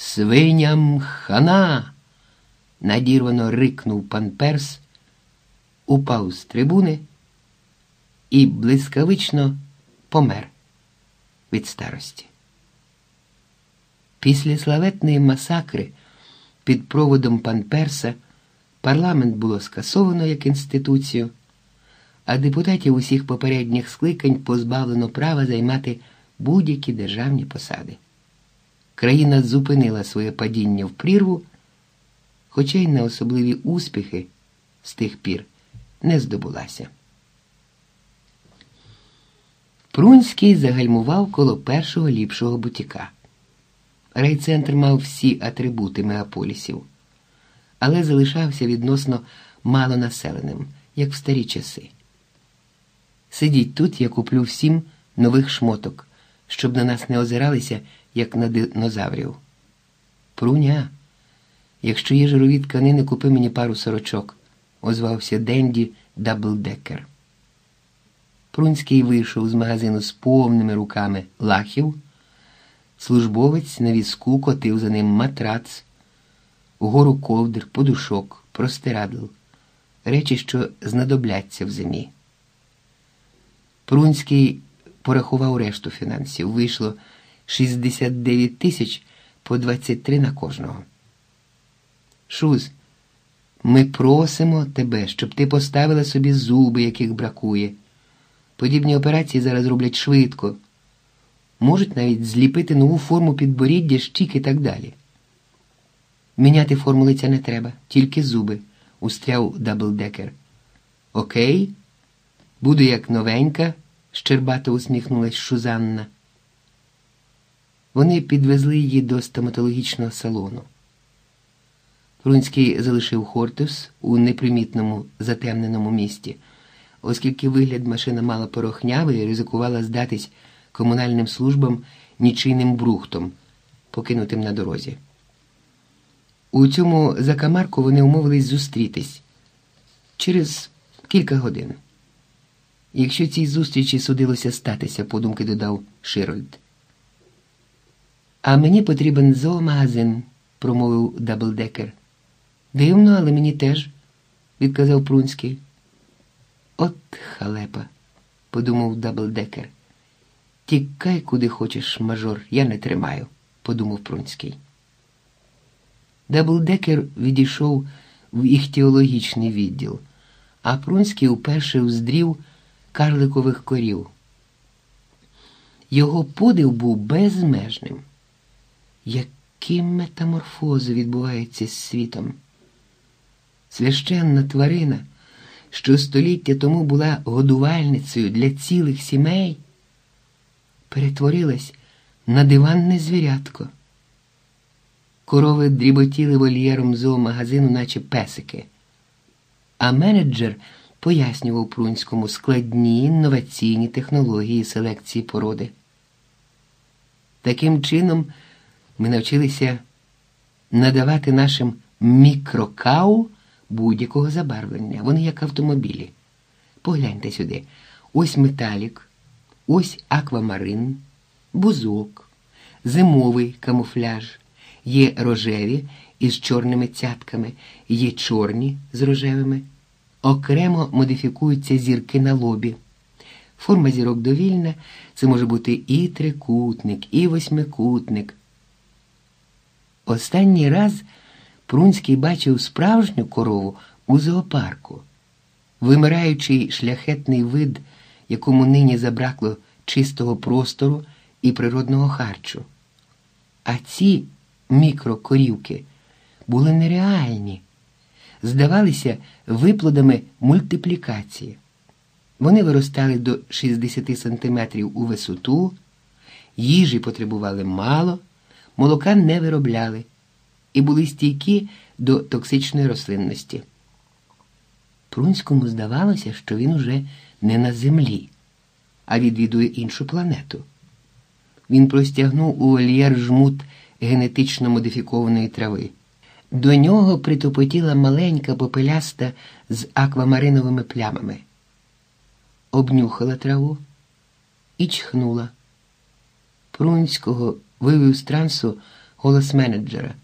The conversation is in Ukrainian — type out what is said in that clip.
Свиням хана. надірвано рикнув пан Перс, упав з трибуни і блискавично помер від старості. Після славетної масакри під проводом пан Перса парламент було скасовано як інституцію, а депутатів усіх попередніх скликань позбавлено права займати будь-які державні посади. Країна зупинила своє падіння в прірву, хоча й на особливі успіхи з тих пір не здобулася. Прунський загальмував коло першого ліпшого бутіка. Райцентр мав всі атрибути мегаполісів, але залишався відносно малонаселеним, як в старі часи. Сидіть тут, я куплю всім нових шмоток, щоб на нас не озиралися, як на динозаврів. Пруня, якщо є жирові тканини, купи мені пару сорочок, озвався Денді Даблдекер. Прунський вийшов з магазину з повними руками лахів. Службовець на візку котив за ним матрац, угору ковдр, подушок, простирадл, речі, що знадобляться в зимі. Прунський порахував решту фінансів. Вийшло 69 тисяч по 23 на кожного. Шуз, ми просимо тебе, щоб ти поставила собі зуби, яких бракує. Подібні операції зараз роблять швидко. Можуть навіть зліпити нову форму підборіддя, щік і так далі. Міняти форму лиця не треба, тільки зуби, устряв Даблдекер. Окей, буду як новенька, щербато усміхнулась Шузанна. Вони підвезли її до стоматологічного салону. Прунський залишив Хортус у непримітному затемненому місті, оскільки вигляд машина мала порохнявий ризикувала здатись комунальним службам нічийним брухтом, покинутим на дорозі. У цьому закамарку вони умовились зустрітись через кілька годин. Якщо цій зустрічі судилося статися, подумки додав Широльд. А мені потрібен зоомагазин, промовив Даблдекер. Дивно, але мені теж, відказав Прунський. От халепа, подумав Даблдекер. Тікай, куди хочеш, мажор, я не тримаю, подумав Прунський. Даблдекер відійшов в іхтіологічний відділ, а Прунський уперше вздрів карликових корів. Його подив був безмежним. Які метаморфози відбуваються з світом? Священна тварина, що століття тому була годувальницею для цілих сімей перетворилась на диванне звірятко. Корови дріботіли вольєром зоомагазину, наче песики. А менеджер пояснював Прунському складні інноваційні технології селекції породи. Таким чином ми навчилися надавати нашим мікрокау будь-якого забарвлення. Вони як автомобілі. Погляньте сюди. Ось металік. Ось аквамарин, бузок, зимовий камуфляж, є рожеві із чорними цятками, є чорні з рожевими. Окремо модифікуються зірки на лобі. Форма зірок довільна, це може бути і трикутник, і восьмикутник. Останній раз Прунський бачив справжню корову у зоопарку, вимираючий шляхетний вид якому нині забракло чистого простору і природного харчу. А ці мікрокорівки були нереальні, здавалися виплодами мультиплікації. Вони виростали до 60 сантиметрів у висоту, їжі потребували мало, молока не виробляли і були стійкі до токсичної рослинності. Прунському здавалося, що він уже не на землі, а відвідує іншу планету. Він простягнув у вольєр жмут генетично модифікованої трави. До нього притопотіла маленька попеляста з аквамариновими плямами. Обнюхала траву і чхнула. Прунського вивів з трансу голос менеджера.